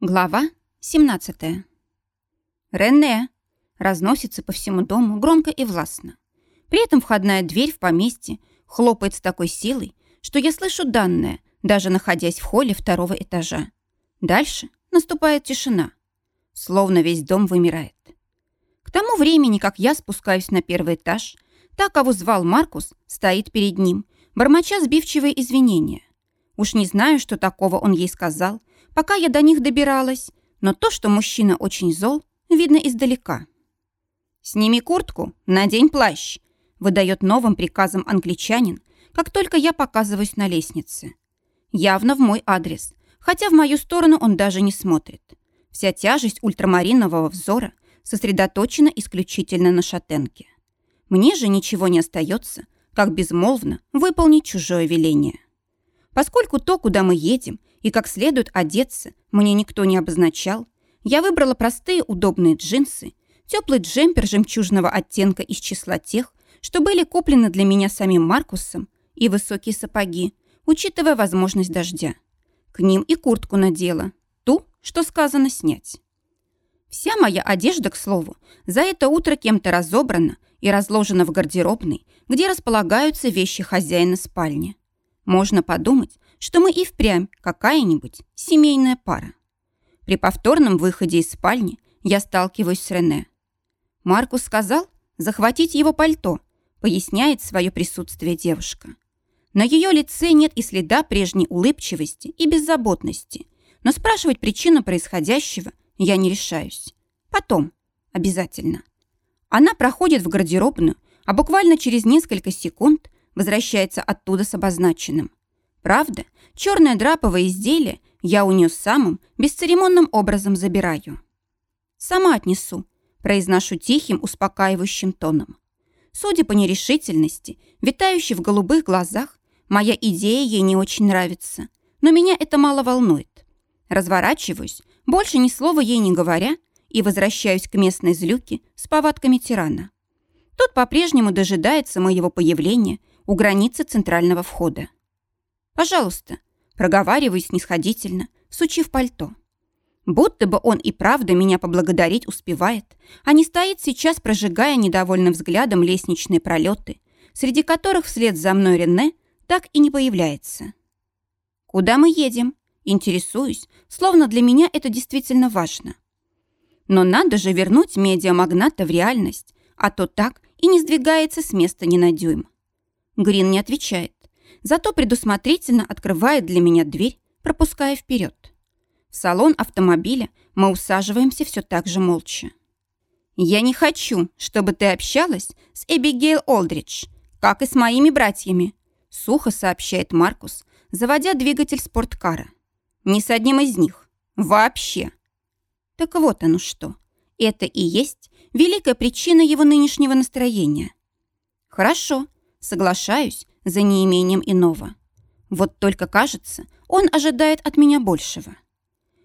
Глава 17. «Рене!» разносится по всему дому громко и властно. При этом входная дверь в поместье хлопает с такой силой, что я слышу данное, даже находясь в холле второго этажа. Дальше наступает тишина. Словно весь дом вымирает. К тому времени, как я спускаюсь на первый этаж, та, кого звал Маркус, стоит перед ним, бормоча сбивчивые извинения. Уж не знаю, что такого он ей сказал, пока я до них добиралась, но то, что мужчина очень зол, видно издалека. «Сними куртку, надень плащ», выдает новым приказом англичанин, как только я показываюсь на лестнице. Явно в мой адрес, хотя в мою сторону он даже не смотрит. Вся тяжесть ультрамаринового взора сосредоточена исключительно на шатенке. Мне же ничего не остается, как безмолвно выполнить чужое веление. Поскольку то, куда мы едем, и как следует одеться мне никто не обозначал, я выбрала простые удобные джинсы, теплый джемпер жемчужного оттенка из числа тех, что были куплены для меня самим Маркусом, и высокие сапоги, учитывая возможность дождя. К ним и куртку надела, ту, что сказано снять. Вся моя одежда, к слову, за это утро кем-то разобрана и разложена в гардеробной, где располагаются вещи хозяина спальни. Можно подумать, что мы и впрямь какая-нибудь семейная пара. При повторном выходе из спальни я сталкиваюсь с Рене. Маркус сказал захватить его пальто, поясняет свое присутствие девушка. На ее лице нет и следа прежней улыбчивости и беззаботности, но спрашивать причину происходящего я не решаюсь. Потом. Обязательно. Она проходит в гардеробную, а буквально через несколько секунд возвращается оттуда с обозначенным. Правда, черное драповое изделие я у нее самым бесцеремонным образом забираю. «Сама отнесу», – произношу тихим, успокаивающим тоном. Судя по нерешительности, витающей в голубых глазах, моя идея ей не очень нравится, но меня это мало волнует. Разворачиваюсь, больше ни слова ей не говоря, и возвращаюсь к местной злюке с повадками тирана. Тот по-прежнему дожидается моего появления у границы центрального входа. «Пожалуйста», — проговариваю снисходительно, сучив пальто. Будто бы он и правда меня поблагодарить успевает, а не стоит сейчас, прожигая недовольным взглядом лестничные пролеты, среди которых вслед за мной Рене так и не появляется. «Куда мы едем?» Интересуюсь, словно для меня это действительно важно. Но надо же вернуть медиамагната в реальность, а то так и не сдвигается с места ни на дюйм. Грин не отвечает, зато предусмотрительно открывает для меня дверь, пропуская вперед. В салон автомобиля мы усаживаемся все так же молча. «Я не хочу, чтобы ты общалась с Эбигейл Олдридж, как и с моими братьями», сухо сообщает Маркус, заводя двигатель спорткара. «Ни с одним из них. Вообще». Так вот оно что. Это и есть великая причина его нынешнего настроения. «Хорошо», Соглашаюсь за неимением иного. Вот только кажется, он ожидает от меня большего.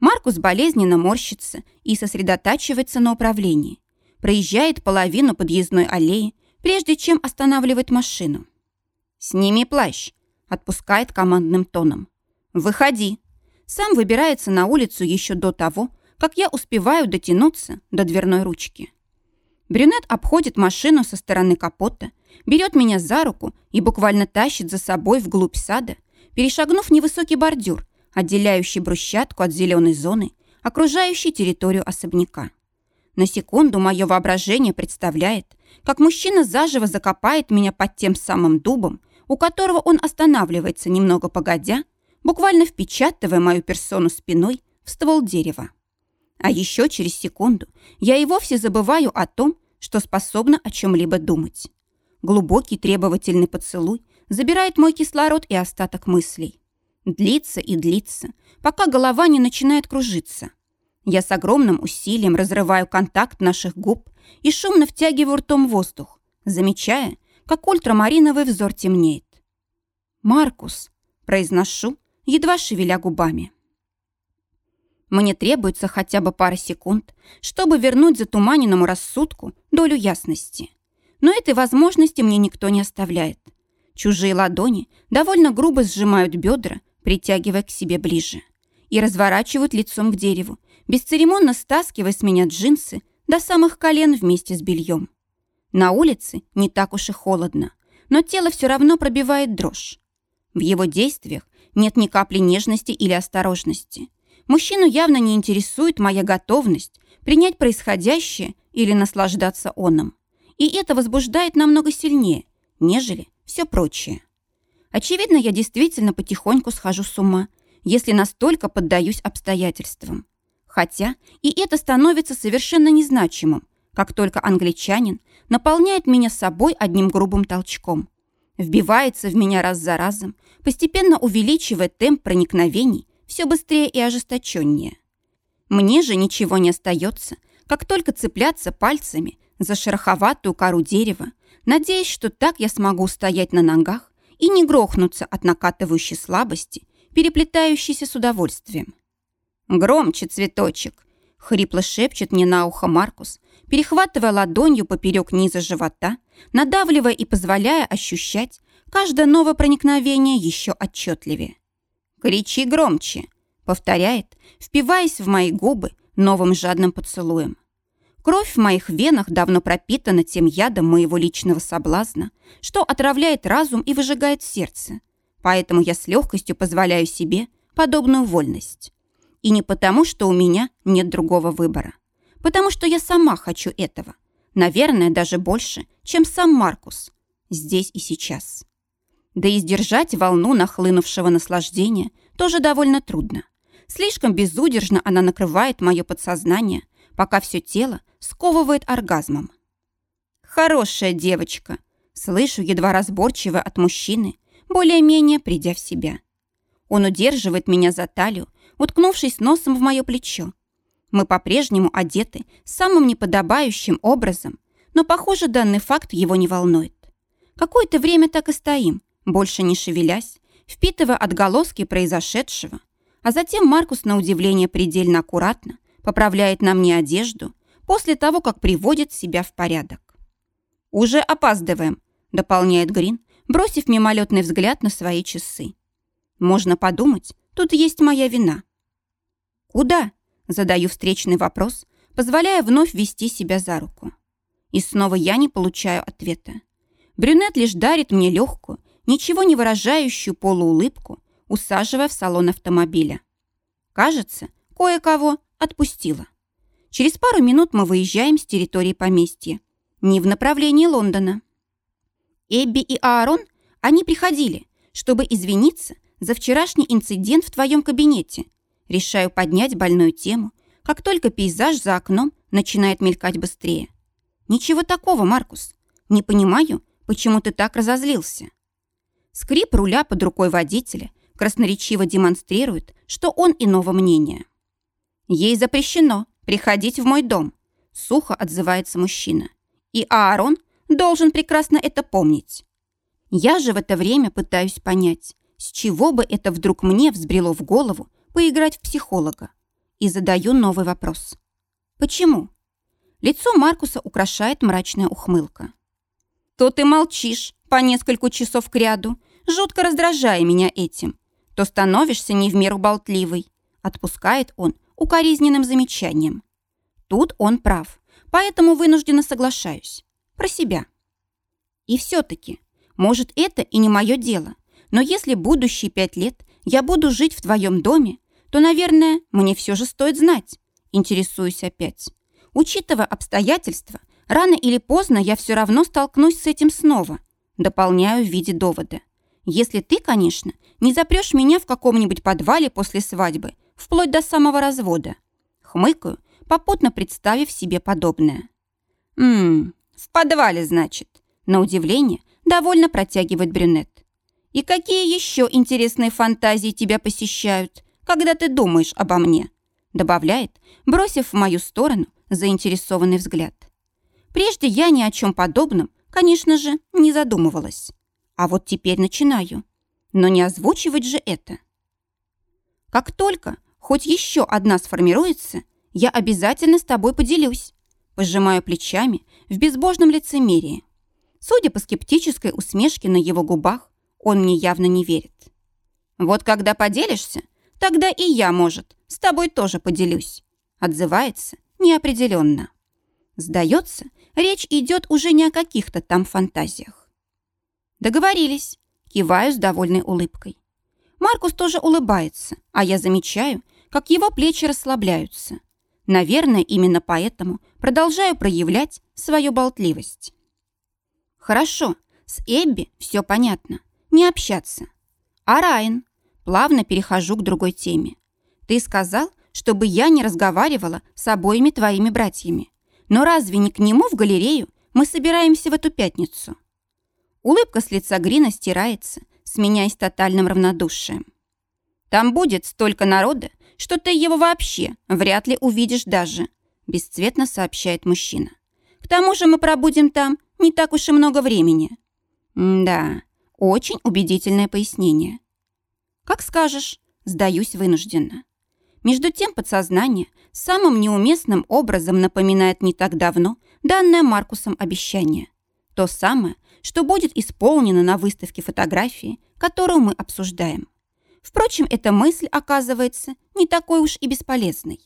Маркус болезненно морщится и сосредотачивается на управлении. Проезжает половину подъездной аллеи, прежде чем останавливает машину. «Сними плащ», — отпускает командным тоном. «Выходи». Сам выбирается на улицу еще до того, как я успеваю дотянуться до дверной ручки. Брюнет обходит машину со стороны капота, берет меня за руку и буквально тащит за собой вглубь сада, перешагнув невысокий бордюр, отделяющий брусчатку от зеленой зоны, окружающей территорию особняка. На секунду мое воображение представляет, как мужчина заживо закопает меня под тем самым дубом, у которого он останавливается немного погодя, буквально впечатывая мою персону спиной в ствол дерева. А еще через секунду я и вовсе забываю о том, что способна о чем-либо думать. Глубокий требовательный поцелуй забирает мой кислород и остаток мыслей. Длится и длится, пока голова не начинает кружиться. Я с огромным усилием разрываю контакт наших губ и шумно втягиваю ртом воздух, замечая, как ультрамариновый взор темнеет. «Маркус», — произношу, едва шевеля губами. Мне требуется хотя бы пара секунд, чтобы вернуть затуманенному рассудку долю ясности. Но этой возможности мне никто не оставляет. Чужие ладони довольно грубо сжимают бедра, притягивая к себе ближе. и разворачивают лицом к дереву, бесцеремонно стаскивая с меня джинсы до самых колен вместе с бельем. На улице не так уж и холодно, но тело все равно пробивает дрожь. В его действиях нет ни капли нежности или осторожности. Мужчину явно не интересует моя готовность принять происходящее или наслаждаться оном. И это возбуждает намного сильнее, нежели все прочее. Очевидно, я действительно потихоньку схожу с ума, если настолько поддаюсь обстоятельствам. Хотя и это становится совершенно незначимым, как только англичанин наполняет меня собой одним грубым толчком. Вбивается в меня раз за разом, постепенно увеличивая темп проникновений все быстрее и ожесточеннее. Мне же ничего не остается, как только цепляться пальцами за шероховатую кору дерева, надеясь, что так я смогу стоять на ногах и не грохнуться от накатывающей слабости, переплетающейся с удовольствием. «Громче, цветочек!» — хрипло шепчет мне на ухо Маркус, перехватывая ладонью поперек низа живота, надавливая и позволяя ощущать каждое новое проникновение еще отчетливее. «Кричи громче!» — повторяет, впиваясь в мои губы новым жадным поцелуем. Кровь в моих венах давно пропитана тем ядом моего личного соблазна, что отравляет разум и выжигает сердце. Поэтому я с легкостью позволяю себе подобную вольность. И не потому, что у меня нет другого выбора. Потому что я сама хочу этого. Наверное, даже больше, чем сам Маркус. Здесь и сейчас. Да и сдержать волну нахлынувшего наслаждения тоже довольно трудно. Слишком безудержно она накрывает мое подсознание, пока все тело сковывает оргазмом. «Хорошая девочка», слышу едва разборчиво от мужчины, более-менее придя в себя. Он удерживает меня за талию, уткнувшись носом в мое плечо. Мы по-прежнему одеты самым неподобающим образом, но, похоже, данный факт его не волнует. Какое-то время так и стоим, больше не шевелясь, впитывая отголоски произошедшего, а затем Маркус, на удивление предельно аккуратно, поправляет на мне одежду после того, как приводит себя в порядок. «Уже опаздываем», — дополняет Грин, бросив мимолетный взгляд на свои часы. «Можно подумать, тут есть моя вина». «Куда?» — задаю встречный вопрос, позволяя вновь вести себя за руку. И снова я не получаю ответа. Брюнет лишь дарит мне легкую, ничего не выражающую полуулыбку, усаживая в салон автомобиля. Кажется, кое-кого отпустила. Через пару минут мы выезжаем с территории поместья. Не в направлении Лондона. Эбби и Аарон, они приходили, чтобы извиниться за вчерашний инцидент в твоем кабинете. Решаю поднять больную тему, как только пейзаж за окном начинает мелькать быстрее. Ничего такого, Маркус. Не понимаю, почему ты так разозлился. Скрип руля под рукой водителя красноречиво демонстрирует, что он иного мнения. Ей запрещено приходить в мой дом, сухо отзывается мужчина. И Аарон должен прекрасно это помнить. Я же в это время пытаюсь понять, с чего бы это вдруг мне взбрело в голову поиграть в психолога. И задаю новый вопрос. Почему? Лицо Маркуса украшает мрачная ухмылка. То ты молчишь по несколько часов кряду, жутко раздражая меня этим, то становишься не в меру болтливой. Отпускает он укоризненным замечанием. Тут он прав, поэтому вынужденно соглашаюсь. Про себя. И все-таки, может, это и не мое дело, но если будущие пять лет я буду жить в твоем доме, то, наверное, мне все же стоит знать. Интересуюсь опять. Учитывая обстоятельства, рано или поздно я все равно столкнусь с этим снова. Дополняю в виде довода. Если ты, конечно, не запрешь меня в каком-нибудь подвале после свадьбы, вплоть до самого развода. Хмыкаю, попутно представив себе подобное. «Ммм, в подвале, значит?» На удивление довольно протягивает брюнет. «И какие еще интересные фантазии тебя посещают, когда ты думаешь обо мне?» Добавляет, бросив в мою сторону заинтересованный взгляд. Прежде я ни о чем подобном, конечно же, не задумывалась. А вот теперь начинаю. Но не озвучивать же это. Как только хоть еще одна сформируется, я обязательно с тобой поделюсь. Пожимаю плечами в безбожном лицемерии. Судя по скептической усмешке на его губах, он мне явно не верит. Вот когда поделишься, тогда и я, может, с тобой тоже поделюсь. Отзывается неопределенно. Сдается, речь идет уже не о каких-то там фантазиях. Договорились. Киваю с довольной улыбкой. Маркус тоже улыбается, а я замечаю, как его плечи расслабляются. Наверное, именно поэтому продолжаю проявлять свою болтливость. Хорошо, с Эбби все понятно. Не общаться. А Райан? Плавно перехожу к другой теме. Ты сказал, чтобы я не разговаривала с обоими твоими братьями. Но разве не к нему в галерею мы собираемся в эту пятницу? Улыбка с лица Грина стирается, сменяясь тотальным равнодушием. Там будет столько народа, что ты его вообще вряд ли увидишь даже», бесцветно сообщает мужчина. «К тому же мы пробудем там не так уж и много времени». «Да, очень убедительное пояснение». «Как скажешь», сдаюсь вынужденно. Между тем подсознание самым неуместным образом напоминает не так давно данное Маркусом обещание. То самое, что будет исполнено на выставке фотографии, которую мы обсуждаем. Впрочем, эта мысль оказывается не такой уж и бесполезной.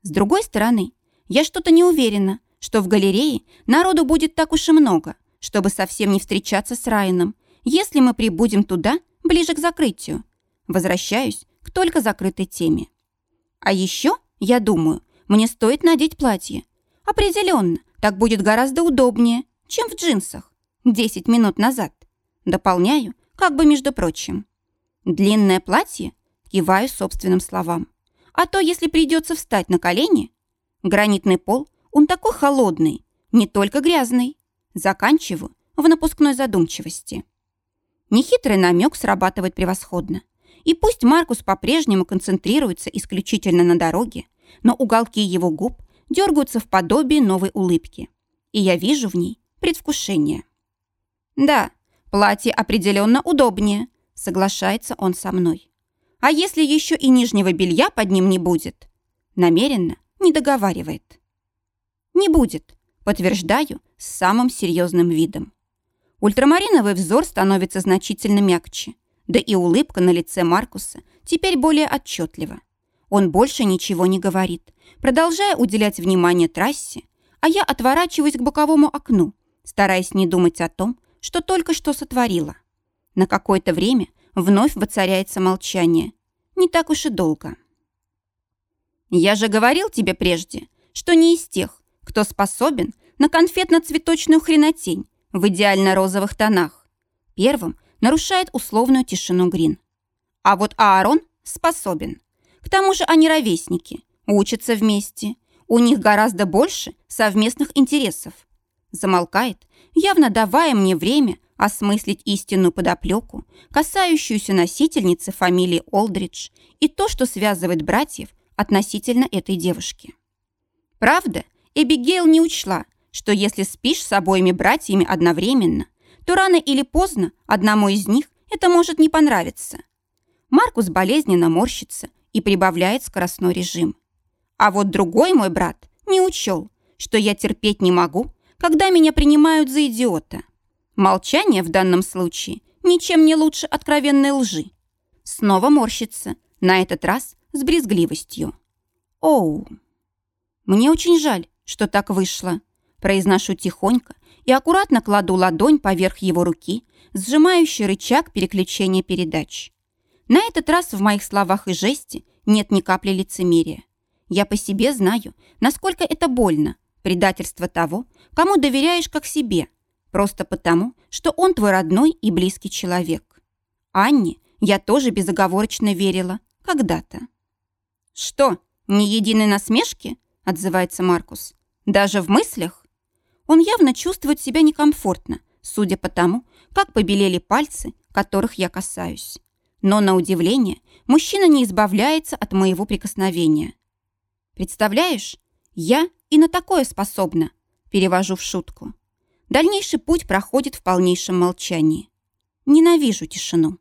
С другой стороны, я что-то не уверена, что в галерее народу будет так уж и много, чтобы совсем не встречаться с Райаном, если мы прибудем туда ближе к закрытию. Возвращаюсь к только закрытой теме. А еще, я думаю, мне стоит надеть платье. Определенно, так будет гораздо удобнее, чем в джинсах. Десять минут назад. Дополняю, как бы между прочим. Длинное платье? Киваю собственным словам. А то, если придется встать на колени... Гранитный пол, он такой холодный, не только грязный. Заканчиваю в напускной задумчивости. Нехитрый намек срабатывает превосходно. И пусть Маркус по-прежнему концентрируется исключительно на дороге, но уголки его губ дергаются в подобие новой улыбки. И я вижу в ней предвкушение. Да, платье определенно удобнее, Соглашается он со мной. А если еще и нижнего белья под ним не будет? Намеренно не договаривает. Не будет, подтверждаю с самым серьезным видом. Ультрамариновый взор становится значительно мягче, да и улыбка на лице Маркуса теперь более отчетлива. Он больше ничего не говорит, продолжая уделять внимание трассе, а я отворачиваюсь к боковому окну, стараясь не думать о том, что только что сотворила. На какое-то время вновь воцаряется молчание. Не так уж и долго. «Я же говорил тебе прежде, что не из тех, кто способен на конфетно-цветочную хренотень в идеально-розовых тонах. Первым нарушает условную тишину Грин. А вот Аарон способен. К тому же они ровесники, учатся вместе. У них гораздо больше совместных интересов. Замолкает, явно давая мне время осмыслить истинную подоплеку, касающуюся носительницы фамилии Олдридж и то, что связывает братьев относительно этой девушки. Правда, Эбигейл не учла, что если спишь с обоими братьями одновременно, то рано или поздно одному из них это может не понравиться. Маркус болезненно морщится и прибавляет скоростной режим. А вот другой мой брат не учел, что я терпеть не могу, когда меня принимают за идиота. Молчание в данном случае ничем не лучше откровенной лжи. Снова морщится, на этот раз с брезгливостью. Оу. Мне очень жаль, что так вышло. Произношу тихонько и аккуратно кладу ладонь поверх его руки, сжимающий рычаг переключения передач. На этот раз в моих словах и жесте нет ни капли лицемерия. Я по себе знаю, насколько это больно, предательство того, кому доверяешь как себе – Просто потому, что он твой родной и близкий человек. Анне я тоже безоговорочно верила когда-то. «Что, ни единой насмешки?» – отзывается Маркус. «Даже в мыслях?» Он явно чувствует себя некомфортно, судя по тому, как побелели пальцы, которых я касаюсь. Но, на удивление, мужчина не избавляется от моего прикосновения. «Представляешь, я и на такое способна», – перевожу в шутку. Дальнейший путь проходит в полнейшем молчании. Ненавижу тишину.